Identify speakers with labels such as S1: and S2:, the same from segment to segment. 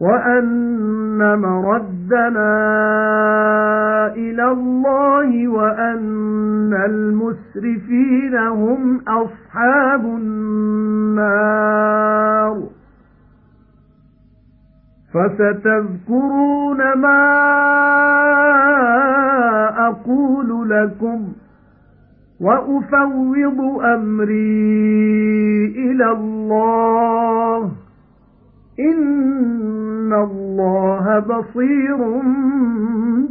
S1: وَأَنَّ مَرَدَّنَا إِلَى اللَّهِ وَأَنَّ الْمُسْرِفِينَ هُمْ أَصْحَابُ النَّارِ. فَسَتَذْكُرُونَ مَا أَقُولُ لَكُمْ وَأُفَوِّضُ أَمْرِي إِلَى اللَّهِ. إِنَّ اللَّهَ بَصِيرٌ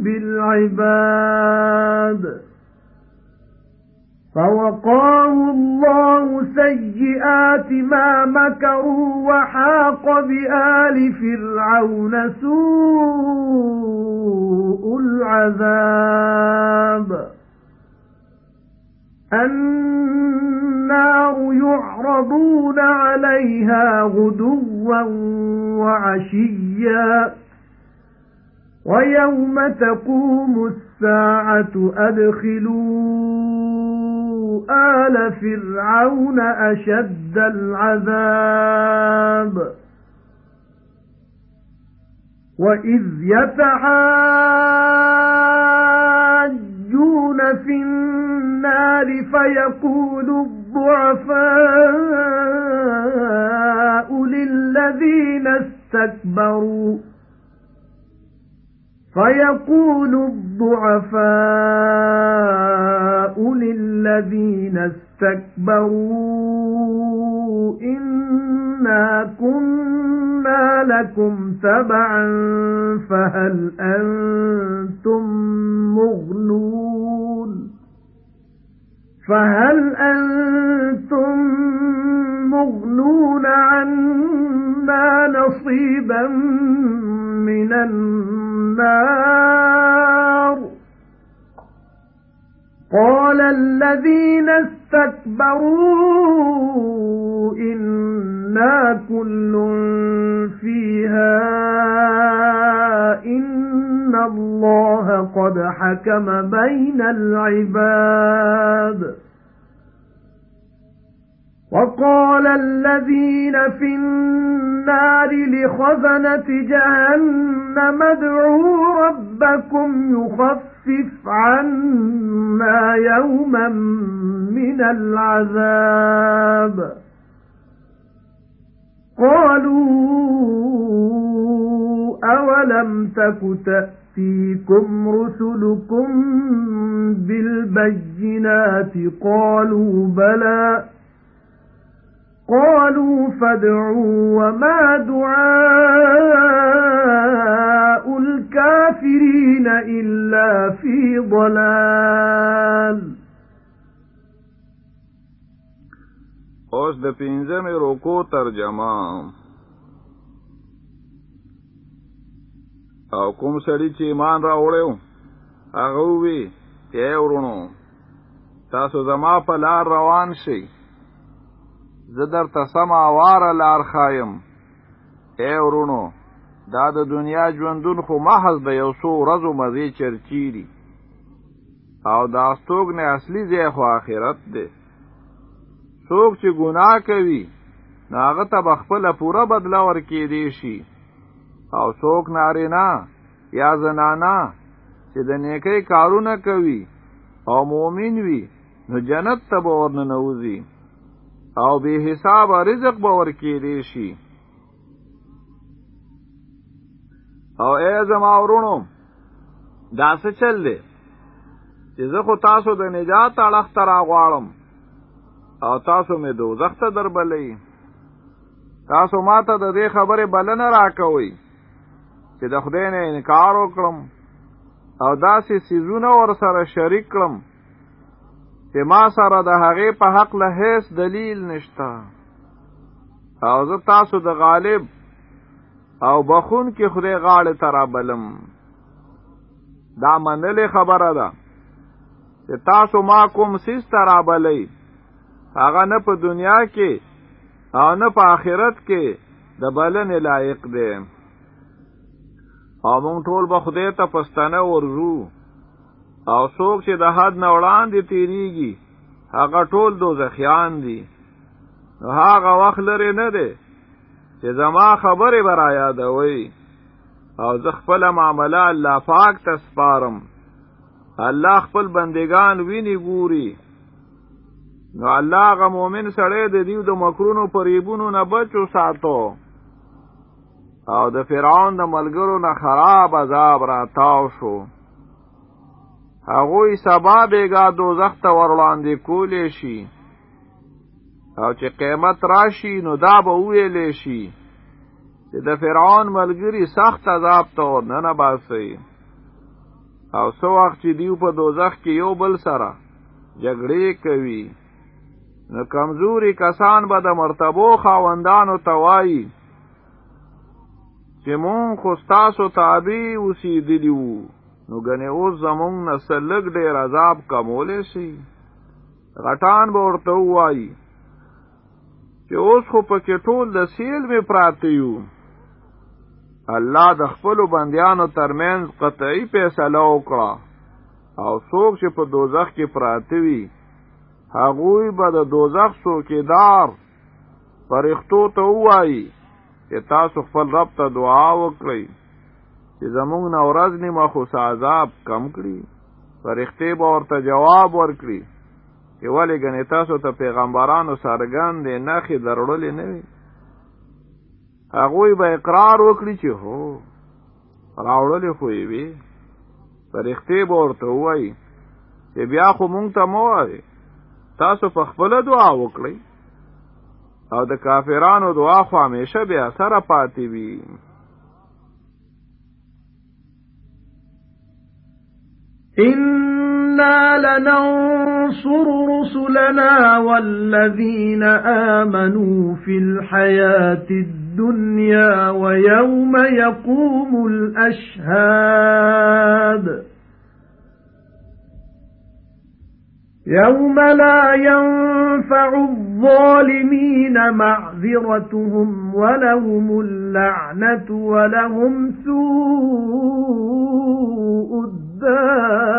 S1: بِالْعِبَادِ. فَوَقَاهُ اللَّهُ سَيِّئَاتِ مَا مَكَرُوا وَحَاقَ بِآلِ فِرْعَوْنَ سُوءُ الْعَذَابِ. النَّارُ يُعْرَضُونَ عَلَيْهَا غُدُوًّا وَعَشِيًّا. وَيَوْمَ تَقُومُ السَّاعَةُ أَدْخِلُوا آلَ فِرْعَوْنَ أَشَدَّ الْعَذَابِ. وَإِذْ يَتَحَاجُّونَ فِي النَّارِ فَيَقُولُ الضُّعَفَاءُ لِلَّذِينَ اسْتَكْبَرُوا. فَيَقُولُ الضُّعَفَاءُ لِلَّذِينَ اسْتَكْبَرُوا إِنَّا كُنَّا لَكُمْ تَبَعًا فَهَلْ أَنْتُمْ مُغْنُونَ؟ فَهَلْ أَنْتُمْ مُغْنُونَ عَنَّا نَصِيبًا مِنَ النَّارِ؟ قَالَ الَّذِينَ اسْتَكْبَرُوا إِنَّا كُلٌّ فِيهَا اللَّهَ قَدْ حَكَمَ بَيْنَ الْعِبَادِ. وَقَالَ الَّذِينَ فِي النَّارِ لِخَزَنَةِ جَهَنَّمَ ادْعُوا رَبَّكُمْ يُخَفِّفْ عَنَّا يَوْمًا مِنَ الْعَذَابِ. قَالُوا أَوَلَمْ تَكُ تَأْتِيكُمْ رُسُلُكُمْ بِالْبَيِّنَاتِ قَالُوا بَلَى قَالُوا فَادْعُوا وَمَا دُعَاءُ الْكَافِرِينَ إِلَّا فِي ضَلَالٍ.
S2: اوس د پنځمې روکو ترجمه. او کوم سړی چې ایمان راوړیو هغه وی ته ورونو تاسو زما په لار روان شئ. زه در تسم آوار لار خایم اے ورونو دا د دنیا ژوندون خو محض د یو څو ورځو مزې چرچیری او دا ستوګ نه اصلي ځای خو آخرت دی. څوک چې ګناه کوي ناغه ته بخپل پوره بدلا ورکې دی شي او څوک نارینا یا زنانا چې د نیکی کارونه کوي او مؤمن وي نو جنت ته به ورننوځي او به حساب رزق به ورکی دی شي. او ای زما ورونو دا څه چل دی؟ چې زه خو تاسو د نجات اړخ ته راغواړم او تاسو مې دوزخ ته دربلئ. تاسو ماته د دې خبرې بلنه راکوئ چې د خدای نه انکار وکړم او داسې سیزونه ور سره شریک کړم چې ما سره د هغې په حق له هیڅ دلیل نشته. او زه تاسو د غالب او بخون کې خدای غاړه ترا بلم دا منلې خبره ده چې تاسو ما کوم سیس ترا بلې هغه نه په دنیا کې او نه په آخرت کې د بلنې لایق دی او مونږ ټول به خدای ته پستانه ورزو او څوک چې د حد نه وړاندې تیریږي هغه ټول دوزخیان دي. هغه وخت لري نه دی چې زما خبرې برا یادوي او زه خپل معاملې الله پاک ته سپارم. الله خپل بندگان ویني ګوري. نو الله غ مؤمن سره د دیو د مکرونو پریبونو نه بچو ساتو او د فرعون د ملګرو نه خراب عذاب را تاو شو. هغوی سبا بیگا دوزخ ته ورلاندې کولې شي. او چې قیامت راشي نو دا به ویلې شي چې د فرعون ملګری سخت عذاب ته ورننه باسي او سو وخت چې دیو په دوزخ کې یو بل سره جګړې کوي. نو کمزوري کسان به د مرتبو خاوندانو توایي چې مون خو ستاسو تابع اوسېدلی وو. نو ګنې اوس زمونږ نسل لږ ډېر عذاب کمولی شي غټان به ورته ووایي چې اوس خو پکې ټول د سیل می پراته یو الله د خپل بندیانو ترمنځ قطعی فیصله وکړه. او څوک چې په دوزخ کې پراته وي هغوی به د دوزخ څوکیدار فرښتو ته وایي چې تاسو خپل رب ته دعا وکړئ چې زمونږ نه ورځ نیمه خو عذاب کم کړي. فرښتې به ورته جواب ورکړي چې ولې ګنې تاسو ته پیغمبرانو سرګند نخې درړلې نه وي هغوی به اقرار وکړي چې هو راوړلې خو یې وي فرښتې به ورته وایي چې بیا خو مونږ ته مو تاسو په خپل دعا وکړئ أو د کافرانو دعا خو همیشه بیا سره پاتې وي.
S1: إِنَّا لَنَنصُرُ رُسُلَنَا وَالَّذِينَ آمَنُوا فِي الْحَيَاةِ الدُّنْيَا وَيَوْمَ يَقُومُ الْأَشْهَادُ يَوْمَ لَا يَنفَعُ الظَّالِمِينَ مَعْذِرَتُهُمْ وَلَهُمُ اللَّعْنَةُ وَلَهُمْ سُوءُ الدَّارِ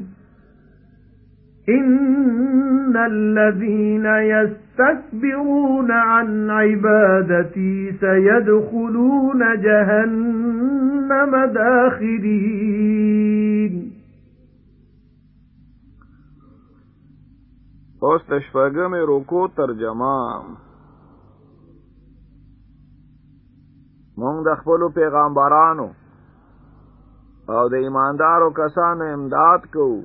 S1: إِنَّ الَّذِينَ يَسْتَكْبِرُونَ عَن عِبَادَتِي سَيَدْخُلُونَ جَهَنَّمَ دَاخِرِينَ.
S2: اوس تشفاګه مې روکو ترجمه. مونږ د خپل پیغمبرانو او د ایماندارو کسانو امداد کوو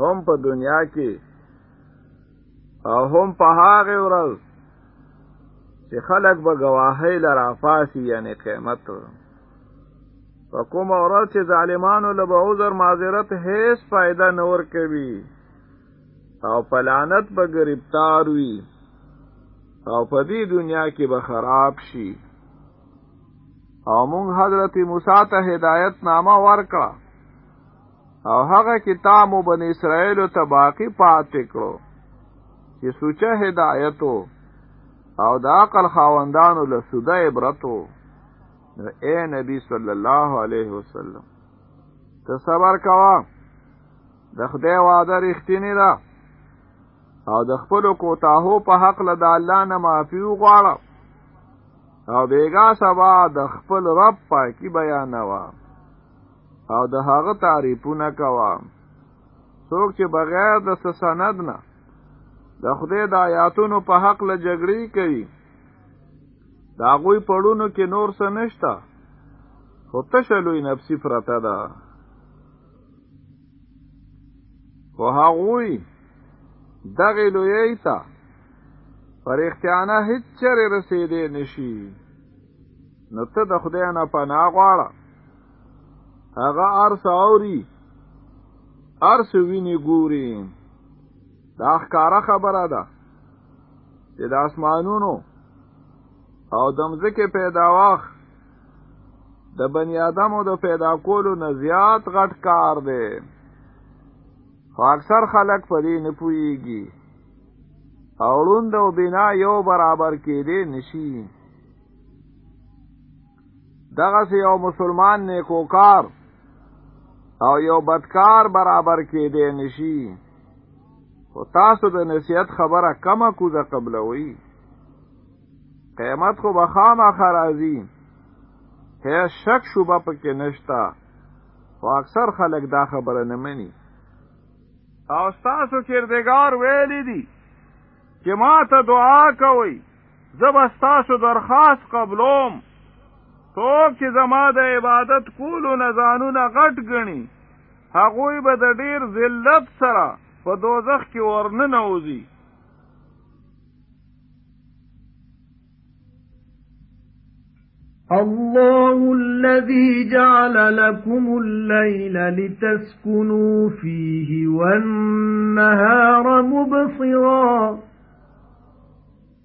S2: هم په دنیا کې. او هم په هغه ورځ چې خلک به گواهی لرا فاسی یعنی قیمت په کوم ورځ چې ظالمانو له عذر معذرت هیڅ فائدہ نور کوي او پلانت به گرفتار وي. او په دې دنیا کې به خراب شي. او مونږ حضرت موسی ته هدایت نامه ورکړه او هغه کتاب بن اسرائیل ته باقی پاتې کړو. چې سوچه هدایتو. او د عقل خاوندانو له سوده عبرتو. اے نبی صلی الله علیه وسلم ته صبر کوا د خدای وعده رښتینی ده. او د خپل کوتاهو په حق له الله نه معافي وغواړه. او بیگا سبا د خپل رب پاکی بیانوا او د هغه تعریفونه کوا څوک چې بغیر د سند نه د خدای د آیاتونو په حق له جګړې کوي دا غوی پړونو کې نور څه نشتا خو تشلوی نفسی پرته ده. خو هغوی دغه لوی ته پر اختیانه هیڅ چره رسیدې نشي نو ته د خدای نه پناه غواړه هغه ارس اوري. ارس ویني ګوري. دا ښکارا خبره ده. چې د اسمانونو او د مځکې پیداواخ د بنی آدمو د پیدا کولو نه زیات غټ کار دی. خو اکثر خلک په دې نه پوهیږي. او روند او بنا یو برابر کېدې نشي دغه یو مسلمان نیکوکار او یو بدکار برابر کېدې نشي او تاسو د نصیحت خبره کمه کوزه قبلوي قیامت خو بخامه خرازي هي شک شوبه پکې نشتا او اکثر خلک دا خبره نه مني. او تاسو کردگار ویلی دي چې ما ته دعا کوي زب تاسو درخواست قبلوم څوک چې زما د عبادت کولو نه ځانونه غټ ګڼي هغوی به د ډیر ذلت سره په دوزخ کې ورننوځي.
S1: الله الذي جعل لكم الليل لتسكنوا فيه والنهار مبصرا.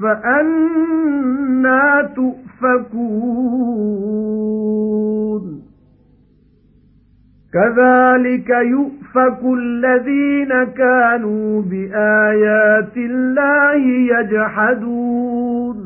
S1: فَأَنَّى تُؤْفَكُونَ. كَذَلِكَ يُؤْفَكُ الَّذِينَ كَانُوا بِآيَاتِ اللَّهِ يَجْحَدُونَ.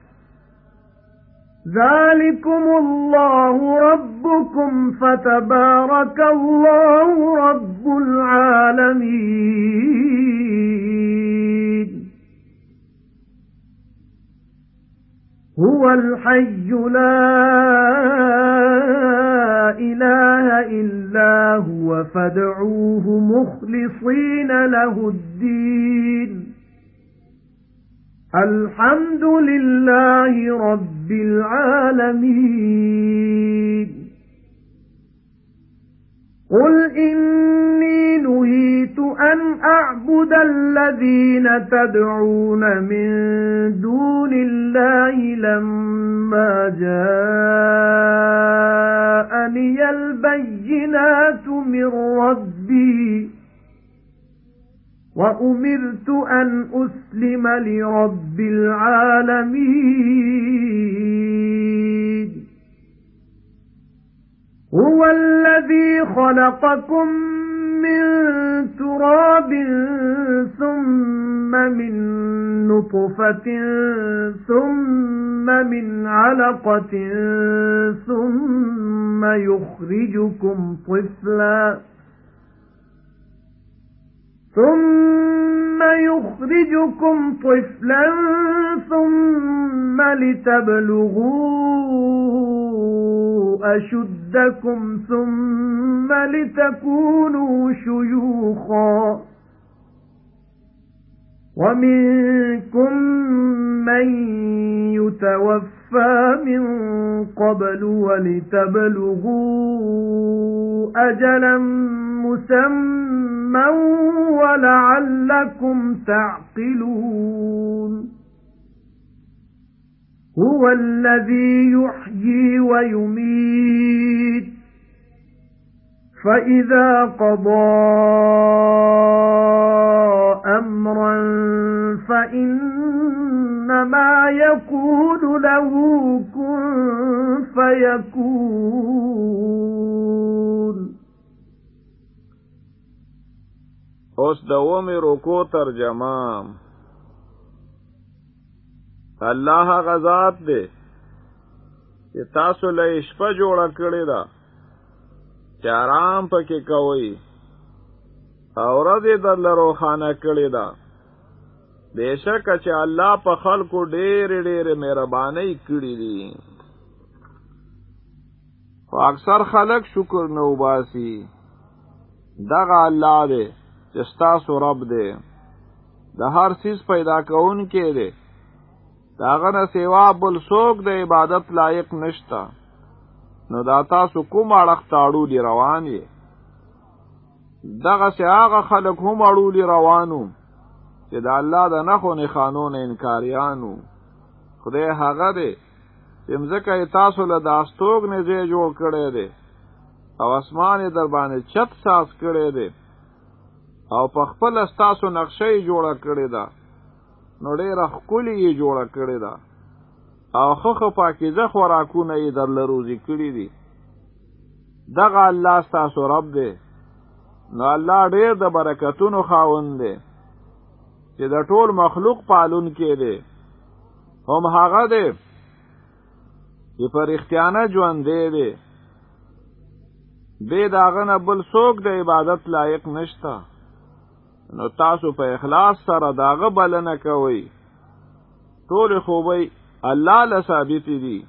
S1: ذَلِكُمُ اللَّهُ رَبُّكُمْ فَتَبَارَكَ اللَّهُ رَبُّ الْعَالَمِينَ هُوَ الْحَيُّ لَا إِلَٰهَ إِلَّا هُوَ فَادْعُوهُ مُخْلِصِينَ لَهُ الدِّينَ الْحَمْدُ لِلَّهِ رَبِّ الْعَالَمِينَ. قُلْ إِنِّي نُهِيتُ أَنْ أَعْبُدَ الَّذِينَ تَدْعُونَ مِن دُونِ اللَّهِ لَمَّا جَاءَنِيَ الْبَيِّنَاتُ مِن رَّبِّي وَأُمِرْتُ أَنْ أُسْلِمَ لِرَبِّ الْعَالَمِينَ. هُوَ الَّذِي خَلَقَكُم مِّن تُرَابٍ ثُمَّ مِن نُّطْفَةٍ ثُمَّ مِنْ عَلَقَةٍ ثُمَّ يُخْرِجُكُمْ طِفْلًا. ثُمَّ يُخْرِجُكُمْ طِفْلًا ثُمَّ لِتَبْلُغُوا أَشُدَّكُمْ ثُمَّ لِتَكُونُوا شُيُوخًا وَمِنكُم مَّن يُتَوَفَّى مِن قَبْلُ وَلِتَبْلُغُوا أَجَلًا مُّسَمًّى وَلَعَلَّكُمْ تَعْقِلُونَ. هُوَ الَّذِي يُحْيِي وَيُمِيتُ. فَإِذَا قَضَى أَمْرًا فَإِنَّمَا يَقُولُ لَهُ كُن فَيَكُونُ.
S2: اوس د ومه رکو ترجمه. الله غزاد دې تاسو له شپه جوړه کړی دا چې آرام پکې کوئ. او ورځې در لرو خانه کړی دا بېشک چې الله په خلکو ډېر ډېر مهرباني کړې دي. اکثر خلک شکر نه وباسي. دغه الله دی چې ستاسو رب دی. د هر سیز پیدا کون کې دی داغه نه سیوا بل څوک د عبادت لایق نشتا نو دا تاسو کوم اړخ تاړو دی روان یې؟ دغه سه هغه خلک هم اړو دی روانو چې د الله د نخو نه قانون انکاریانو خدای هغه دی چې مزکه تاسو له داستوګ نه جوړ کړی دی او اسمان در باندې چت ساس کړی دی او په خپل استاسو نقشه جوړه کړې ده. نو ډېره ښکلې یې جوړه کړې ده او خخ پاکیزه خوراکونه یې در لروزي کړي دي. دغه الله ستاسو رب دی. نو الله ډېر د برکتونو خاوند دی. چې د ټول مخلوق پالون کې دی. هم هغه دی. چې پر اختیانه ژوند دی دی. بے داغه نه بل څوک د عبادت لایق نشته. نو تاسو په اخلاص سره داغه بلنه کوي ټول خوبي الله له ثابت دي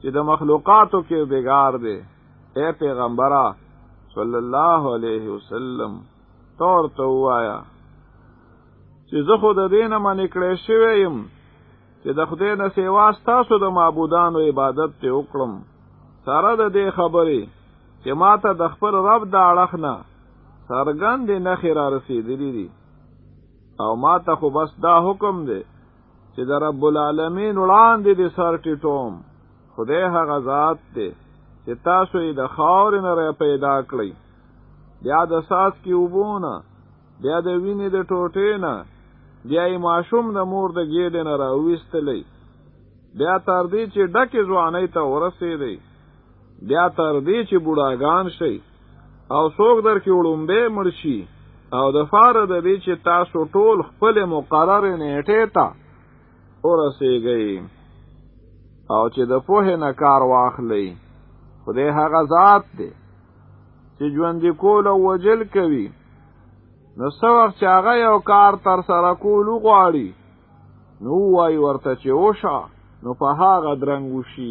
S2: چې د مخلوقاتو کې بیگار دی. اے پیغمبره صلی الله علیه وسلم تور ته وایا چې زه خو د دینه باندې کړې شوی يم چې د خدای نه سیوا تاسو د معبودانو عبادت ته وکړم. سره د دې خبرې چې ماته د خپل رب د اړخ نه سرګند نه خیر رسیدلی دي. او ما ته خو بس دا حکم دی چې د رب العالمین وړاندې د سر ټیټوم. خدای هغه ذات دی چې تاسو یې د خاور نه پیدا کړی بیا د ساس کې وبونه بیا د وینې د ټوټې نه بیا یې ماشوم د مور د ګېډې نه راویستلی بیا تر دې چې ډکې ځوانۍ ته ورسېدی بیا تر دې چې بوډاګان شئ او څوک در کې وړومبه مرشي او د فار د دې چې تاسو ټول خپل مقرر نیټه ته ورسېږئ او چې د پوهې نه کار واخلي خدای هغه ذات دی چې ژوند کول او وجل کوي. نو څو وخت چې هغه یو کار تر سره کول غواړي نو وای ورته چې وشه نو په هغه درنګ وشي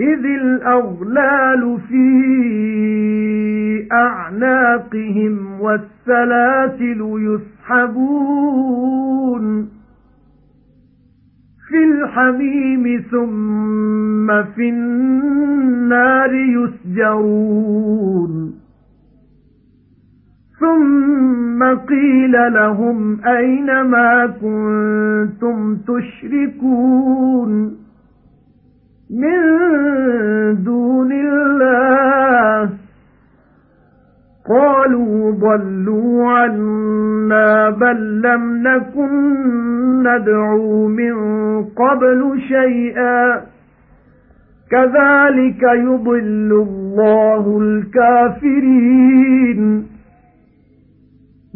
S1: إِذِ الْأَغْلَالُ فِي أَعْنَاقِهِمْ وَالسَّلَاسِلُ يُسْحَبُونَ فِي الْحَمِيمِ ثُمَّ فِي النَّارِ يُسْجَرُونَ ثُمَّ قِيلَ لَهُمْ أَيْنَ مَا كُنتُمْ تُشْرِكُونَ مِن دُونِ اللَّهِ. قَالُوا ضَلُّوا عَنَّا بَل لَّمْ نَكُن نَّدْعُو مِن قَبْلُ شَيْئًا. كَذَلِكَ يُضِلُّ اللَّهُ الْكَافِرِينَ.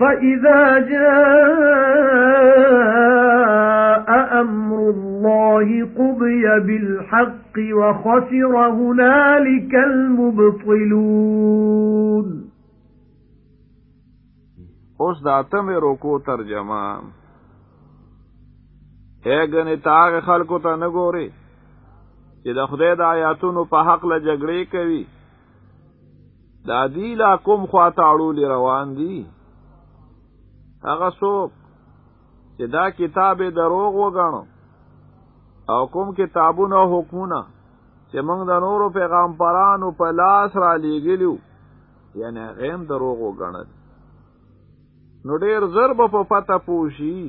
S1: فَإِذَا جَاءَ أَمْرُ اللَّهِ قُضِيَ بِالْحَقِّ وَخَسِرَ هُنَالِكَ الْمُبْطِلُونَ.
S2: اوس د اتمې روکو ترجمه. اګنې تاغ خلکو ته نه ګوري چې د خدای د آیاتونو په حق له جګړې کوي. دا دی لا کوم خواته اړول روان دي؟ هغه څوک چې دا کتاب دروغ وګڼو او کوم کتابونه او حکمونه چې موږ د نورو پیغمبرانو په لاس را لېګلیو یعنی غیم دروغ وګڼل. نو ډیر ضرب په پته پوشي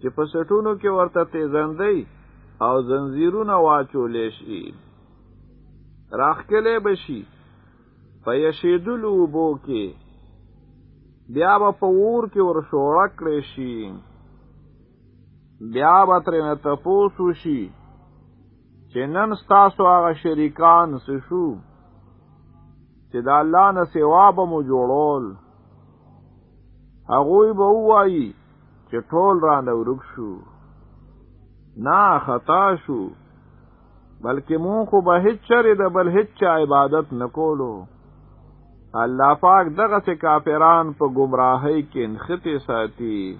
S2: چې په سټونو کې ورته تیزندې او زنجیرونه واچولې شي. راخکلې بشي په یشیدلو بو کې بیا به په ور کې ور شوړه کړی شي. بیا به ترې تپوسو شي. چې نن ستاسو هغه شریکان څه شو؟ چې د الله نه سوا به مو جوړول. هغوی به ووایي چې ټول را نه ورک شو. نه خطا شو. بلکې مون خو به هیڅ چرې د بل هیڅ عبادت نکولو الله پاک دغه سه کافران په گمراهۍ کې انخته ساتي.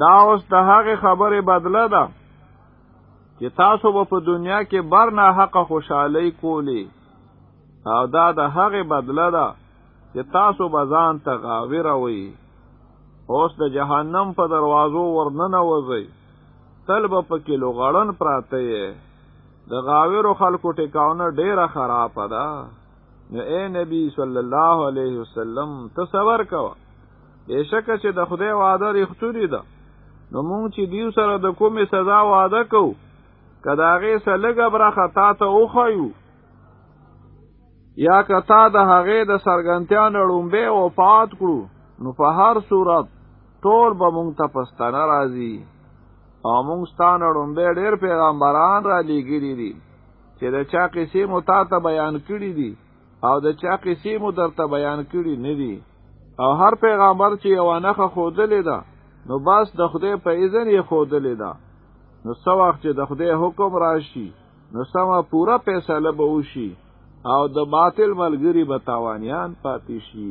S2: دا اوس د هغه خبره بدله ده چې تاسو په دنیا کې بر نه حق خوشحالي کولی او دا د هغه بدله ده چې تاسو بزان ته غاوی روي اوس د جهنم په دروازو ورننه وځي تل به پکې لوغړن پراته یې. د غاویرو خلکو ټکاونه ډیره خراب ده نو اے نبی صلی الله علیه وسلم تصور کوه. بشکه چې د خدای وعده ریختوري ده. نو مونږ چې دیو سره د کومې سزا وعده کوو کداغه سلګه برخه تا ته اوخایو یا کتا د هغه د سرګنتیا نړومبه او پات کړو نو په هر صورت ټول به مونږ ته پستانه راځي. او مونږ ستانه نړومبه ډېر پیغمبران را لېګري دي چې د چا قصې مو تا ته بیان کړي دي او د چا قصې مو درته بیان کړي نه دي. او هر پیغمبر چې یو نه خودلې ده نو بس د خدای په اذن یې خودلې ده. نو څو وخت چې د خدای حکم راشي نو سما پورا فیصله به وشي او د باطل ملګری به تاوانیان پاتې شي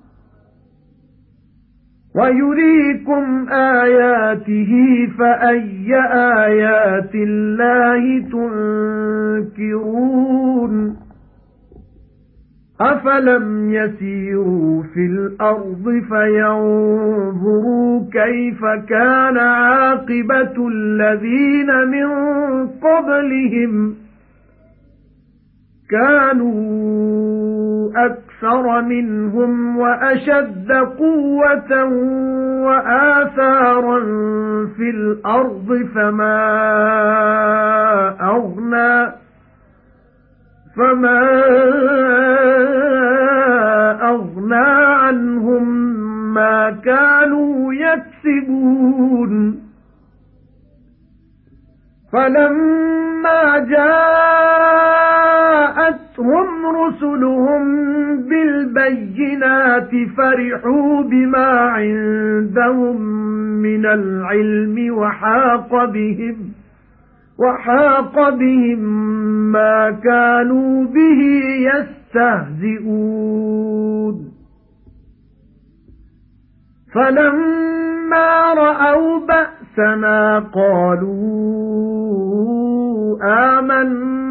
S1: وَيُرِيكُمْ آيَاتِهِ فَأَيَّ آيَاتِ اللَّهِ تُنْكِرُونَ أَفَلَمْ يَسِيرُوا فِي الْأَرْضِ فَيَنظُرُوا كَيْفَ كَانَ عَاقِبَةُ الَّذِينَ مِن قَبْلِهِمْ كَانُوا أَكْثَرَ مِنْهُمْ وَأَشَدَّ قُوَّةً وَآثَارًا فِي الْأَرْضِ فَمَا أَغْنَى فَمَا أَغْنَى عَنْهُمْ مَا كَانُوا يَكْسِبُونَ. فَلَمَّا جَاءَتْهُمْ رُسُلُهُم بِالْبَيِّنَاتِ فَرِحُوا بِمَا عِندَهُم مِّنَ الْعِلْمِ وَحَاقَ بِهِمْ وَحَاقَ بِهِمْ مَا كَانُوا بِهِ يَسْتَهْزِئُونَ. فَلَمَّا رَأَوْا بَأْسَنَا قَالُوا آمَنَّا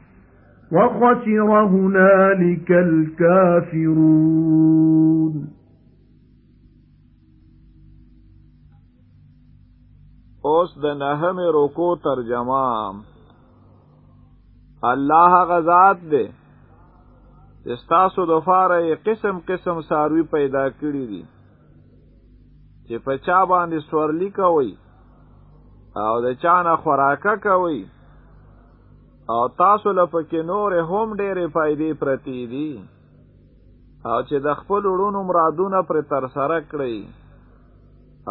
S1: وَخَسِرَ هُنَالِكَ الْكَافِرُونَ.
S2: اوس د نهم رکو ترجمه. الله غزاد دی چې تاسو د فاره قسم قسم ساروی پیدا کړی دي چې په چا باندې سورلی أو د چانه خوراکه کوي او تاسو پکې نور هم ډېرې فائدې پرتی دي. او چې د خپل وړونو مرادونه پر تر سره کړی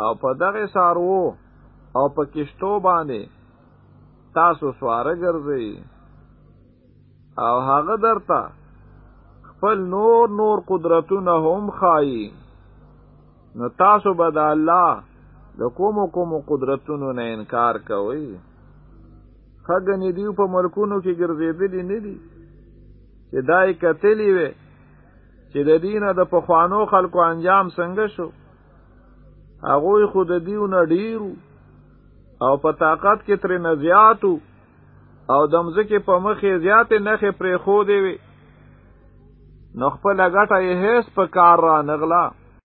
S2: او په دغه سارو او په کشتو باندې تاسو سواره ګرځئ. او هغه درته خپل نور نور قدرتونه هم خایي نو تاسو به د الله د کومو کومو قدرتونو نه انکار کوئ خګنې دیو په ملکونو کې ګرځېدلی نه دي. چې دای کتلی وي چې د دینه د پخوانو خلکو انجام څنګه شو. هغوی خو د دیو نه ډیرو او په طاقت کې ترې نه زیاتو او د مځکې په مخې زیاتې نښې پرې خو دی وي نو خپل غټه یې هیڅ په کار را نغلا